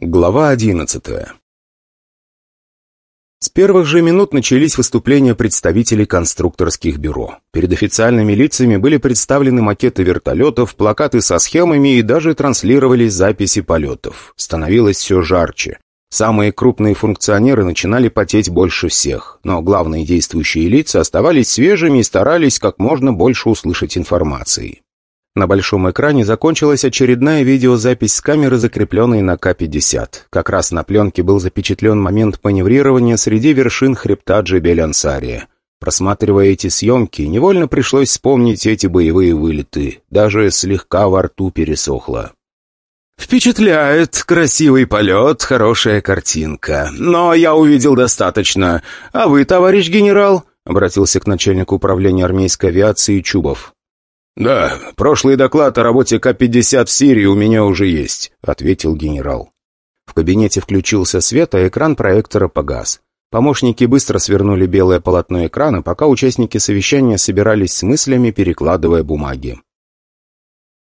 Глава одиннадцатая С первых же минут начались выступления представителей конструкторских бюро. Перед официальными лицами были представлены макеты вертолетов, плакаты со схемами и даже транслировались записи полетов. Становилось все жарче. Самые крупные функционеры начинали потеть больше всех, но главные действующие лица оставались свежими и старались как можно больше услышать информации. На большом экране закончилась очередная видеозапись с камеры, закрепленной на К-50. Как раз на пленке был запечатлен момент маневрирования среди вершин хребта Джебель-Ансария. Просматривая эти съемки, невольно пришлось вспомнить эти боевые вылеты. Даже слегка во рту пересохло. «Впечатляет. Красивый полет, хорошая картинка. Но я увидел достаточно. А вы, товарищ генерал?» — обратился к начальнику управления армейской авиации Чубов. «Да, прошлый доклад о работе К-50 в Сирии у меня уже есть», — ответил генерал. В кабинете включился свет, а экран проектора погас. Помощники быстро свернули белое полотно экрана, пока участники совещания собирались с мыслями, перекладывая бумаги.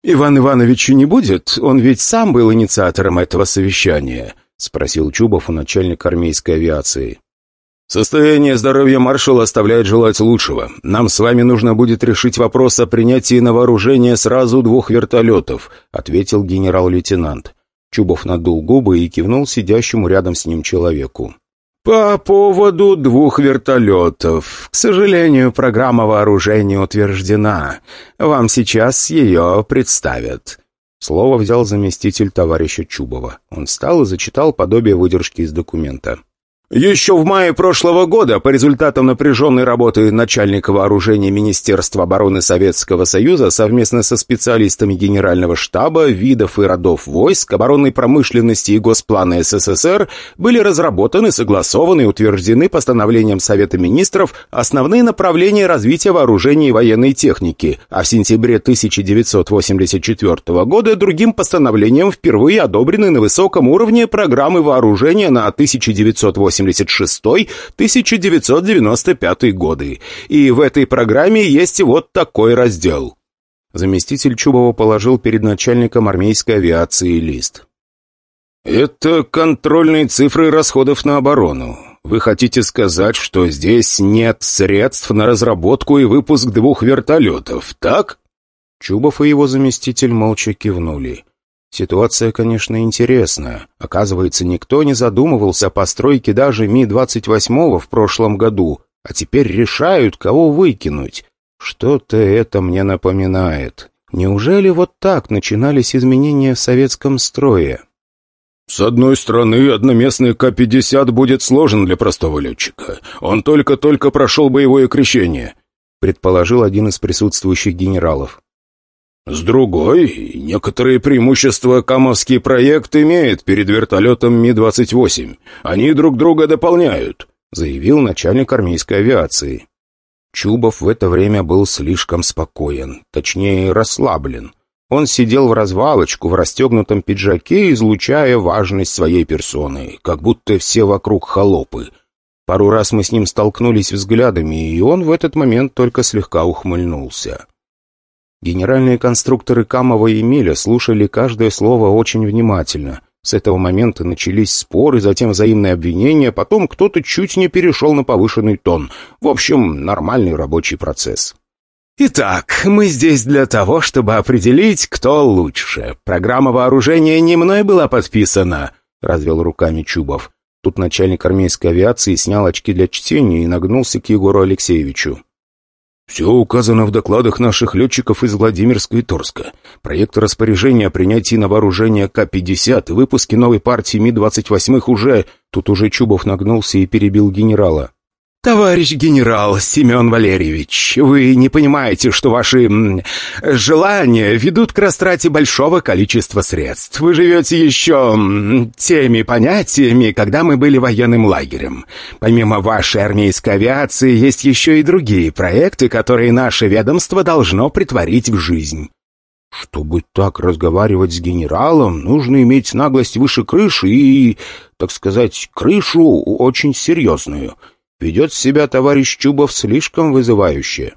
«Иван Иванович не будет? Он ведь сам был инициатором этого совещания», — спросил Чубов у начальника армейской авиации. «Состояние здоровья маршала оставляет желать лучшего. Нам с вами нужно будет решить вопрос о принятии на вооружение сразу двух вертолетов», ответил генерал-лейтенант. Чубов надул губы и кивнул сидящему рядом с ним человеку. «По поводу двух вертолетов. К сожалению, программа вооружения утверждена. Вам сейчас ее представят». Слово взял заместитель товарища Чубова. Он встал и зачитал подобие выдержки из документа. Еще в мае прошлого года по результатам напряженной работы начальника вооружения Министерства обороны Советского Союза совместно со специалистами Генерального штаба, видов и родов войск, оборонной промышленности и Госплана СССР были разработаны, согласованы и утверждены постановлением Совета Министров основные направления развития вооружений и военной техники, а в сентябре 1984 года другим постановлением впервые одобрены на высоком уровне программы вооружения на 1980 1986-1995 годы. И в этой программе есть вот такой раздел. Заместитель Чубова положил перед начальником армейской авиации лист. «Это контрольные цифры расходов на оборону. Вы хотите сказать, что здесь нет средств на разработку и выпуск двух вертолетов, так?» Чубов и его заместитель молча кивнули. Ситуация, конечно, интересная. Оказывается, никто не задумывался о постройке даже Ми-28 в прошлом году, а теперь решают, кого выкинуть. Что-то это мне напоминает. Неужели вот так начинались изменения в советском строе? «С одной стороны, одноместный К-50 будет сложен для простого летчика. Он только-только прошел боевое крещение», предположил один из присутствующих генералов. С другой, некоторые преимущества Камовский проект имеет перед вертолетом Ми-28. Они друг друга дополняют», — заявил начальник армейской авиации. Чубов в это время был слишком спокоен, точнее расслаблен. Он сидел в развалочку в расстегнутом пиджаке, излучая важность своей персоны, как будто все вокруг холопы. Пару раз мы с ним столкнулись взглядами, и он в этот момент только слегка ухмыльнулся. Генеральные конструкторы Камова и Миля слушали каждое слово очень внимательно. С этого момента начались споры, затем взаимные обвинения, потом кто-то чуть не перешел на повышенный тон. В общем, нормальный рабочий процесс. «Итак, мы здесь для того, чтобы определить, кто лучше. Программа вооружения не мной была подписана», — развел руками Чубов. Тут начальник армейской авиации снял очки для чтения и нагнулся к Егору Алексеевичу. Все указано в докладах наших летчиков из Владимирска и Торска. Проект распоряжения о принятии на вооружение К-50 и выпуске новой партии Ми-28 уже... Тут уже Чубов нагнулся и перебил генерала. «Товарищ генерал Семен Валерьевич, вы не понимаете, что ваши желания ведут к растрате большого количества средств. Вы живете еще теми понятиями, когда мы были военным лагерем. Помимо вашей армейской авиации, есть еще и другие проекты, которые наше ведомство должно притворить в жизнь». «Чтобы так разговаривать с генералом, нужно иметь наглость выше крыши и, так сказать, крышу очень серьезную». Ведет себя товарищ Чубов слишком вызывающе.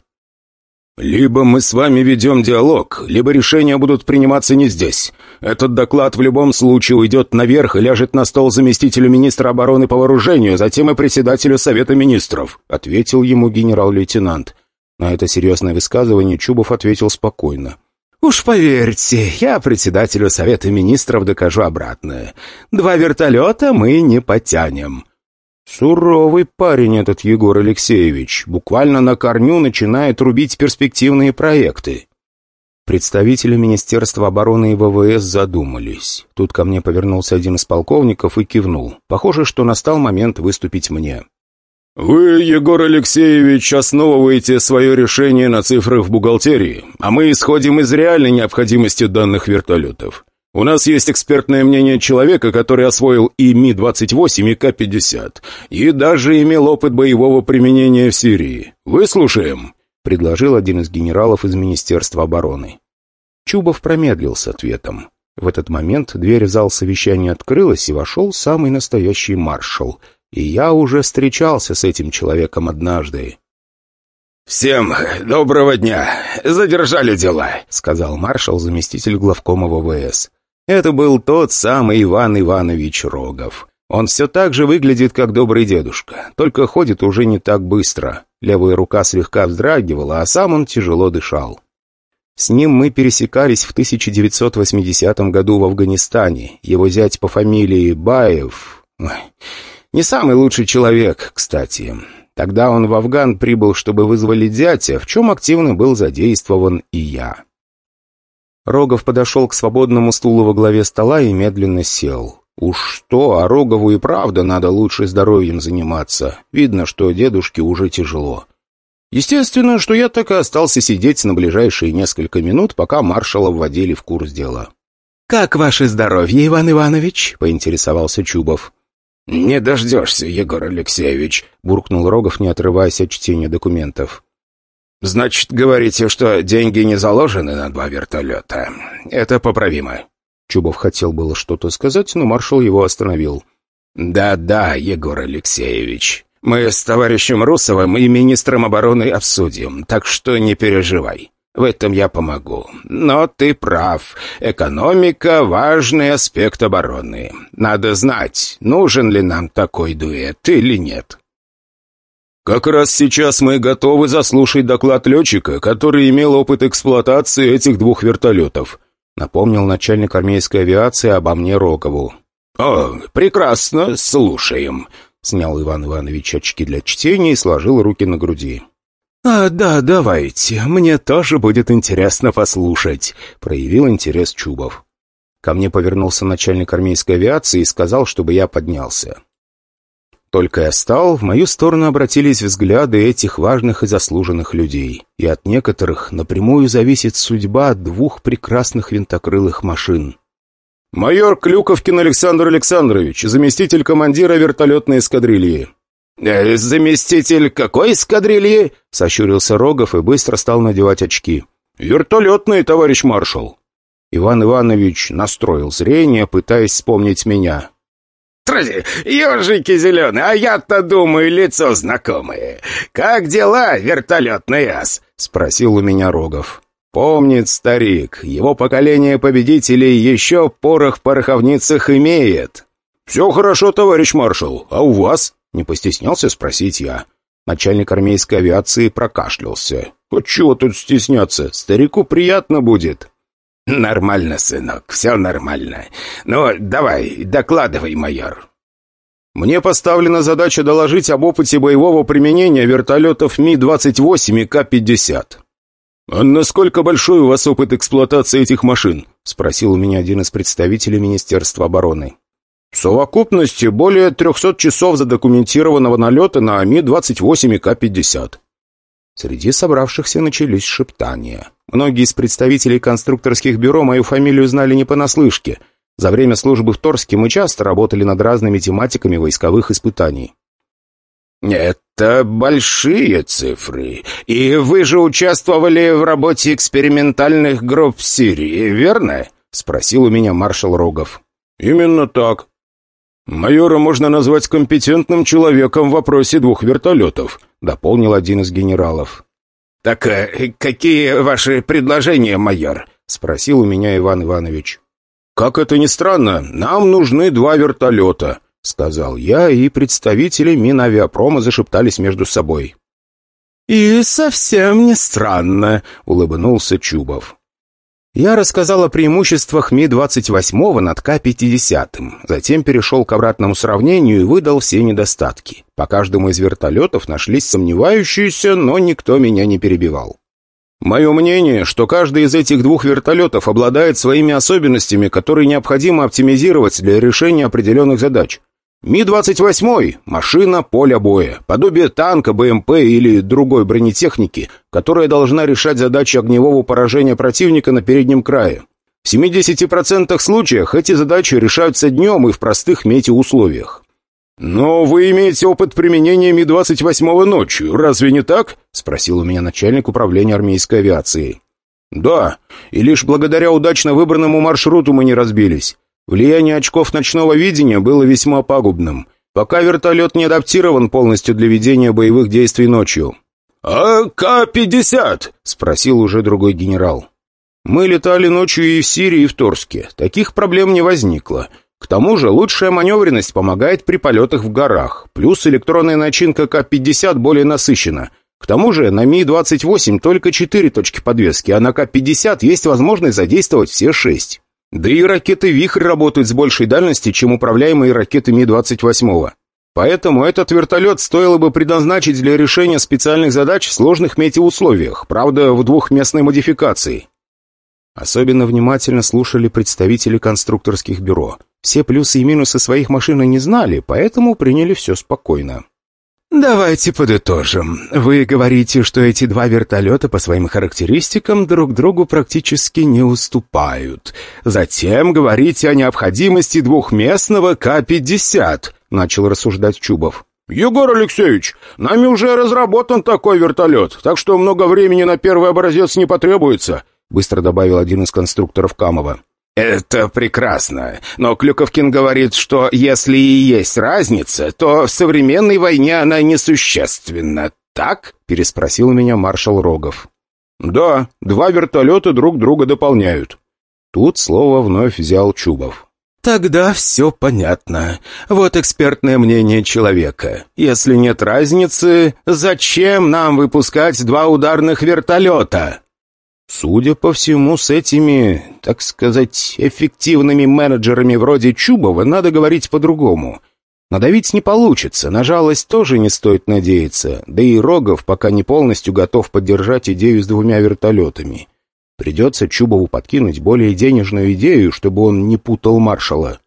«Либо мы с вами ведем диалог, либо решения будут приниматься не здесь. Этот доклад в любом случае уйдет наверх и ляжет на стол заместителю министра обороны по вооружению, затем и председателю Совета министров», — ответил ему генерал-лейтенант. На это серьезное высказывание Чубов ответил спокойно. «Уж поверьте, я председателю Совета Министров докажу обратное. Два вертолета мы не потянем». Суровый парень этот Егор Алексеевич, буквально на корню начинает рубить перспективные проекты. Представители Министерства обороны и ВВС задумались. Тут ко мне повернулся один из полковников и кивнул. Похоже, что настал момент выступить мне. «Вы, Егор Алексеевич, основываете свое решение на цифрах в бухгалтерии, а мы исходим из реальной необходимости данных вертолетов. У нас есть экспертное мнение человека, который освоил и Ми-28, и К-50, и даже имел опыт боевого применения в Сирии. Выслушаем», — предложил один из генералов из Министерства обороны. Чубов промедлил с ответом. В этот момент дверь в зал совещания открылась, и вошел самый настоящий маршал — и я уже встречался с этим человеком однажды. «Всем доброго дня! Задержали дела», — сказал маршал, заместитель главкома ВВС. Это был тот самый Иван Иванович Рогов. Он все так же выглядит, как добрый дедушка, только ходит уже не так быстро. Левая рука слегка вздрагивала, а сам он тяжело дышал. С ним мы пересекались в 1980 году в Афганистане. Его зять по фамилии Баев... Не самый лучший человек, кстати. Тогда он в Афган прибыл, чтобы вызвали дядя, в чем активно был задействован и я. Рогов подошел к свободному стулу во главе стола и медленно сел. Уж что, а Рогову и правда надо лучше здоровьем заниматься. Видно, что дедушке уже тяжело. Естественно, что я так и остался сидеть на ближайшие несколько минут, пока маршала вводили в курс дела. «Как ваше здоровье, Иван Иванович?» — поинтересовался Чубов. «Не дождешься, Егор Алексеевич», — буркнул Рогов, не отрываясь от чтения документов. «Значит, говорите, что деньги не заложены на два вертолета. Это поправимо». Чубов хотел было что-то сказать, но маршал его остановил. «Да-да, Егор Алексеевич, мы с товарищем Русовым и министром обороны обсудим, так что не переживай. В этом я помогу. Но ты прав. Экономика — важный аспект обороны. Надо знать, нужен ли нам такой дуэт или нет. Как раз сейчас мы готовы заслушать доклад летчика, который имел опыт эксплуатации этих двух вертолетов, напомнил начальник армейской авиации обо мне Рокову. «О, прекрасно, слушаем», — снял Иван Иванович очки для чтения и сложил руки на груди. «А, да, давайте, мне тоже будет интересно послушать», — проявил интерес Чубов. Ко мне повернулся начальник армейской авиации и сказал, чтобы я поднялся. Только я стал, в мою сторону обратились взгляды этих важных и заслуженных людей, и от некоторых напрямую зависит судьба двух прекрасных винтокрылых машин. «Майор Клюковкин Александр Александрович, заместитель командира вертолетной эскадрильи», «Э, «Заместитель какой эскадрильи?» — сощурился Рогов и быстро стал надевать очки. «Вертолетный, товарищ маршал». Иван Иванович настроил зрение, пытаясь вспомнить меня. «Трази, ежики зеленые, а я-то думаю, лицо знакомое. Как дела, вертолетный ас?» — спросил у меня Рогов. «Помнит старик, его поколение победителей еще порох в пороховницах имеет». «Все хорошо, товарищ маршал, а у вас?» Не постеснялся спросить я. Начальник армейской авиации прокашлялся. «Вот чего тут стесняться? Старику приятно будет». «Нормально, сынок, все нормально. Ну, давай, докладывай, майор». «Мне поставлена задача доложить об опыте боевого применения вертолетов Ми-28 и К-50». «А насколько большой у вас опыт эксплуатации этих машин?» — спросил у меня один из представителей Министерства обороны. В совокупности более 300 часов задокументированного налета на Ми-28 и К-50. Среди собравшихся начались шептания. Многие из представителей конструкторских бюро мою фамилию знали не понаслышке. За время службы в Торске мы часто работали над разными тематиками войсковых испытаний. «Это большие цифры. И вы же участвовали в работе экспериментальных групп в Сирии, верно?» — спросил у меня маршал Рогов. «Именно так», «Майора можно назвать компетентным человеком в вопросе двух вертолетов», — дополнил один из генералов. «Так э, какие ваши предложения, майор?» — спросил у меня Иван Иванович. «Как это ни странно, нам нужны два вертолета», — сказал я, и представители Минавиапрома зашептались между собой. «И совсем не странно», — улыбнулся Чубов. Я рассказал о преимуществах Ми-28 над К-50, затем перешел к обратному сравнению и выдал все недостатки. По каждому из вертолетов нашлись сомневающиеся, но никто меня не перебивал. Мое мнение, что каждый из этих двух вертолетов обладает своими особенностями, которые необходимо оптимизировать для решения определенных задач. Ми-28 – машина поля боя, подобие танка, БМП или другой бронетехники, которая должна решать задачи огневого поражения противника на переднем крае. В 70% случаях эти задачи решаются днем и в простых метеоусловиях. «Но вы имеете опыт применения Ми-28 ночью, разве не так?» – спросил у меня начальник управления армейской авиации. «Да, и лишь благодаря удачно выбранному маршруту мы не разбились. Влияние очков ночного видения было весьма пагубным. Пока вертолет не адаптирован полностью для ведения боевых действий ночью. «А К-50?» — спросил уже другой генерал. «Мы летали ночью и в Сирии, и в Торске. Таких проблем не возникло. К тому же лучшая маневренность помогает при полетах в горах. Плюс электронная начинка К-50 более насыщена. К тому же на Ми-28 только 4 точки подвески, а на К-50 есть возможность задействовать все 6. Да и ракеты «Вихрь» работают с большей дальностью, чем управляемые ракеты Ми-28. Поэтому этот вертолет стоило бы предназначить для решения специальных задач в сложных метеоусловиях, правда, в двухместной модификации. Особенно внимательно слушали представители конструкторских бюро. Все плюсы и минусы своих машин не знали, поэтому приняли все спокойно. «Давайте подытожим. Вы говорите, что эти два вертолета по своим характеристикам друг другу практически не уступают. Затем говорите о необходимости двухместного К-50», — начал рассуждать Чубов. «Егор Алексеевич, нами уже разработан такой вертолет, так что много времени на первый образец не потребуется», — быстро добавил один из конструкторов Камова. «Это прекрасно, но Клюковкин говорит, что если и есть разница, то в современной войне она несущественна, так?» — переспросил меня маршал Рогов. «Да, два вертолета друг друга дополняют». Тут слово вновь взял Чубов. «Тогда все понятно. Вот экспертное мнение человека. Если нет разницы, зачем нам выпускать два ударных вертолета?» Судя по всему, с этими, так сказать, эффективными менеджерами вроде Чубова надо говорить по-другому. Надавить не получится, на жалость тоже не стоит надеяться, да и Рогов пока не полностью готов поддержать идею с двумя вертолетами. Придется Чубову подкинуть более денежную идею, чтобы он не путал маршала.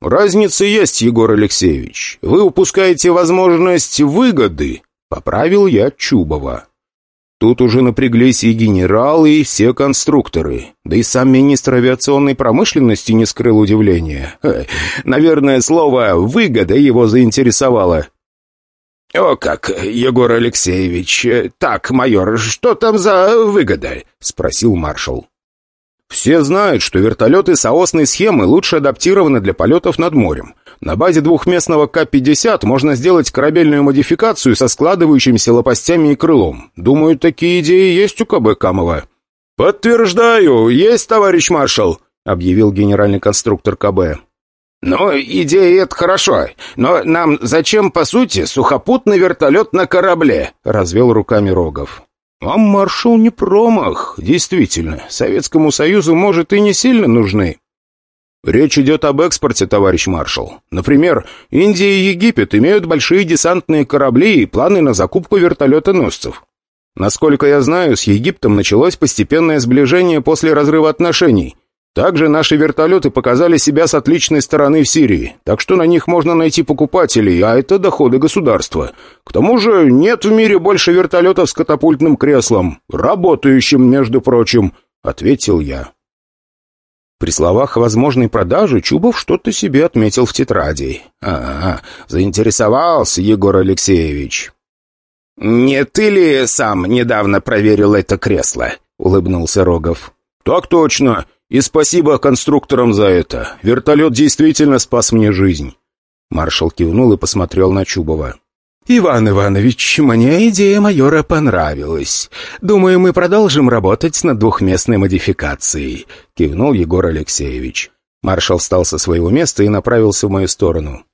«Разница есть, Егор Алексеевич. Вы упускаете возможность выгоды», — поправил я Чубова. Тут уже напряглись и генералы, и все конструкторы. Да и сам министр авиационной промышленности не скрыл удивления. Наверное, слово «выгода» его заинтересовало. «О как, Егор Алексеевич! Так, майор, что там за выгода?» — спросил маршал. Все знают, что вертолеты соосной схемы лучше адаптированы для полетов над морем. На базе двухместного К-50 можно сделать корабельную модификацию со складывающимися лопастями и крылом. Думаю, такие идеи есть у КБ Камова». «Подтверждаю, есть, товарищ маршал», — объявил генеральный конструктор КБ. «Ну, идея это хорошо, но нам зачем, по сути, сухопутный вертолет на корабле?» — развел руками Рогов. «А маршал не промах, действительно. Советскому Союзу, может, и не сильно нужны. Речь идет об экспорте, товарищ маршал. Например, Индия и Египет имеют большие десантные корабли и планы на закупку вертолетоносцев. Насколько я знаю, с Египтом началось постепенное сближение после разрыва отношений. Также наши вертолеты показали себя с отличной стороны в Сирии, так что на них можно найти покупателей, а это доходы государства. К тому же нет в мире больше вертолетов с катапультным креслом, работающим, между прочим, — ответил я. При словах о возможной продаже Чубов что-то себе отметил в тетради. «А, заинтересовался Егор Алексеевич». «Не ты ли сам недавно проверил это кресло?» — улыбнулся Рогов. «Так точно. И спасибо конструкторам за это. Вертолет действительно спас мне жизнь». Маршал кивнул и посмотрел на Чубова. «Иван Иванович, мне идея майора понравилась. Думаю, мы продолжим работать над двухместной модификацией», — кивнул Егор Алексеевич. Маршал встал со своего места и направился в мою сторону.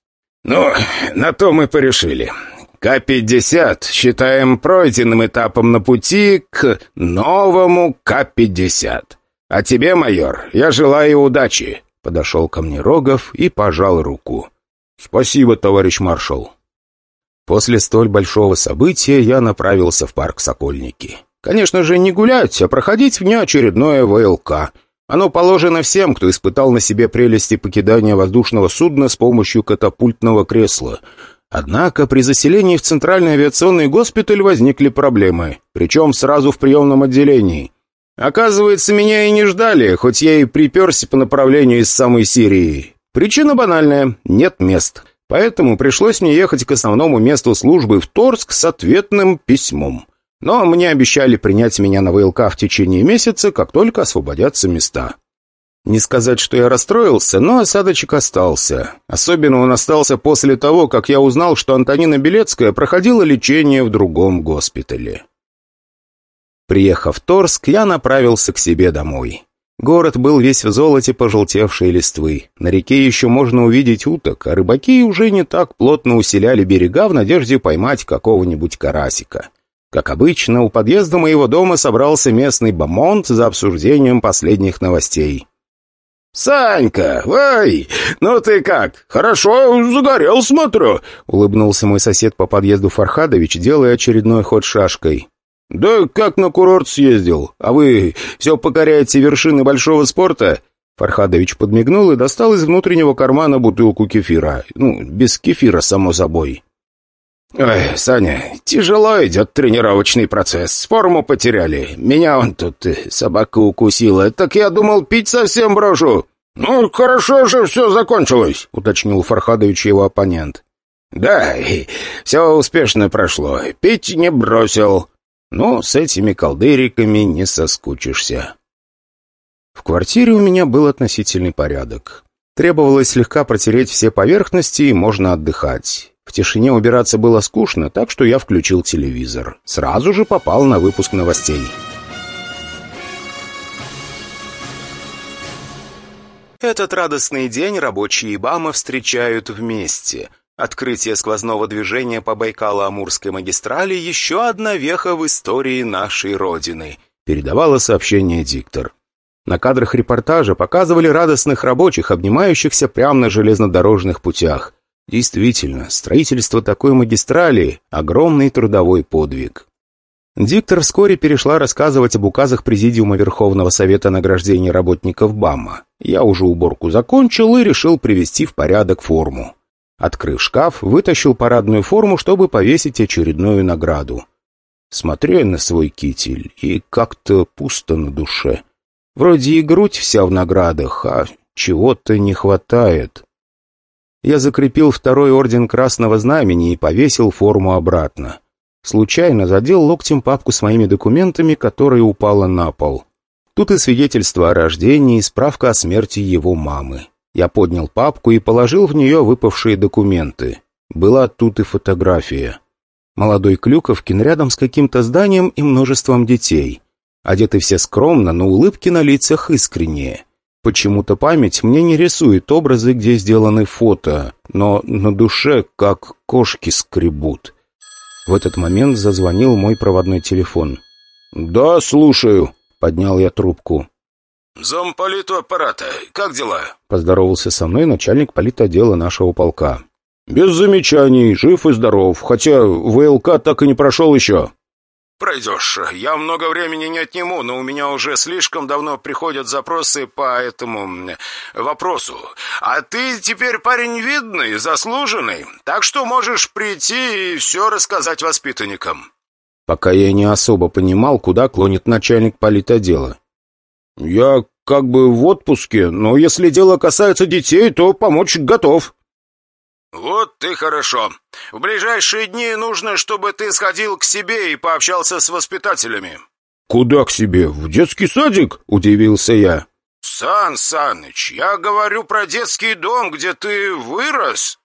«Ну, на то мы порешили. К-50 считаем пройденным этапом на пути к новому К-50. А тебе, майор, я желаю удачи», — подошел ко мне Рогов и пожал руку. «Спасибо, товарищ маршал». После столь большого события я направился в парк Сокольники. Конечно же, не гулять, а проходить внеочередное ВЛК. Оно положено всем, кто испытал на себе прелести покидания воздушного судна с помощью катапультного кресла. Однако при заселении в Центральный авиационный госпиталь возникли проблемы, причем сразу в приемном отделении. Оказывается, меня и не ждали, хоть я и приперся по направлению из самой Сирии. Причина банальная – нет мест. Поэтому пришлось мне ехать к основному месту службы в Торск с ответным письмом. Но мне обещали принять меня на ВЛК в течение месяца, как только освободятся места. Не сказать, что я расстроился, но осадочек остался. Особенно он остался после того, как я узнал, что Антонина Белецкая проходила лечение в другом госпитале. Приехав в Торск, я направился к себе домой. Город был весь в золоте пожелтевшей листвы. На реке еще можно увидеть уток, а рыбаки уже не так плотно усиляли берега в надежде поймать какого-нибудь карасика. Как обычно, у подъезда моего дома собрался местный бомонд за обсуждением последних новостей. «Санька, ой, ну ты как? Хорошо загорел, смотрю», — улыбнулся мой сосед по подъезду Фархадович, делая очередной ход шашкой. «Да как на курорт съездил? А вы все покоряете вершины большого спорта?» Фархадович подмигнул и достал из внутреннего кармана бутылку кефира. Ну, без кефира, само собой. «Ой, Саня, тяжело идет тренировочный процесс. Форму потеряли. Меня он тут э, собака укусила. Так я думал, пить совсем брошу». «Ну, хорошо же все закончилось», — уточнил Фархадович его оппонент. «Да, все успешно прошло. Пить не бросил». Но с этими колдыриками не соскучишься. В квартире у меня был относительный порядок. Требовалось слегка протереть все поверхности, и можно отдыхать. В тишине убираться было скучно, так что я включил телевизор. Сразу же попал на выпуск новостей. Этот радостный день рабочие ИБАМа встречают вместе – Открытие сквозного движения по Байкало-Амурской магистрали – еще одна веха в истории нашей Родины, передавало сообщение диктор. На кадрах репортажа показывали радостных рабочих, обнимающихся прямо на железнодорожных путях. Действительно, строительство такой магистрали – огромный трудовой подвиг. Диктор вскоре перешла рассказывать об указах Президиума Верховного Совета награждения работников БАМа. Я уже уборку закончил и решил привести в порядок форму. Открыв шкаф, вытащил парадную форму, чтобы повесить очередную награду. Смотрю на свой китель, и как-то пусто на душе. Вроде и грудь вся в наградах, а чего-то не хватает. Я закрепил второй орден Красного Знамени и повесил форму обратно. Случайно задел локтем папку с моими документами, которая упала на пол. Тут и свидетельство о рождении, и справка о смерти его мамы. Я поднял папку и положил в нее выпавшие документы. Была тут и фотография. Молодой Клюковкин рядом с каким-то зданием и множеством детей. Одеты все скромно, но улыбки на лицах искренние. Почему-то память мне не рисует образы, где сделаны фото, но на душе как кошки скребут. В этот момент зазвонил мой проводной телефон. «Да, слушаю», — поднял я трубку. «Замполиту аппарата, как дела?» Поздоровался со мной начальник политотдела нашего полка. «Без замечаний, жив и здоров, хотя ВЛК так и не прошел еще». «Пройдешь. Я много времени не отниму, но у меня уже слишком давно приходят запросы по этому вопросу. А ты теперь парень видный, заслуженный, так что можешь прийти и все рассказать воспитанникам». Пока я не особо понимал, куда клонит начальник политотдела. «Я как бы в отпуске, но если дело касается детей, то помочь готов». «Вот ты хорошо. В ближайшие дни нужно, чтобы ты сходил к себе и пообщался с воспитателями». «Куда к себе? В детский садик?» – удивился я. «Сан Саныч, я говорю про детский дом, где ты вырос».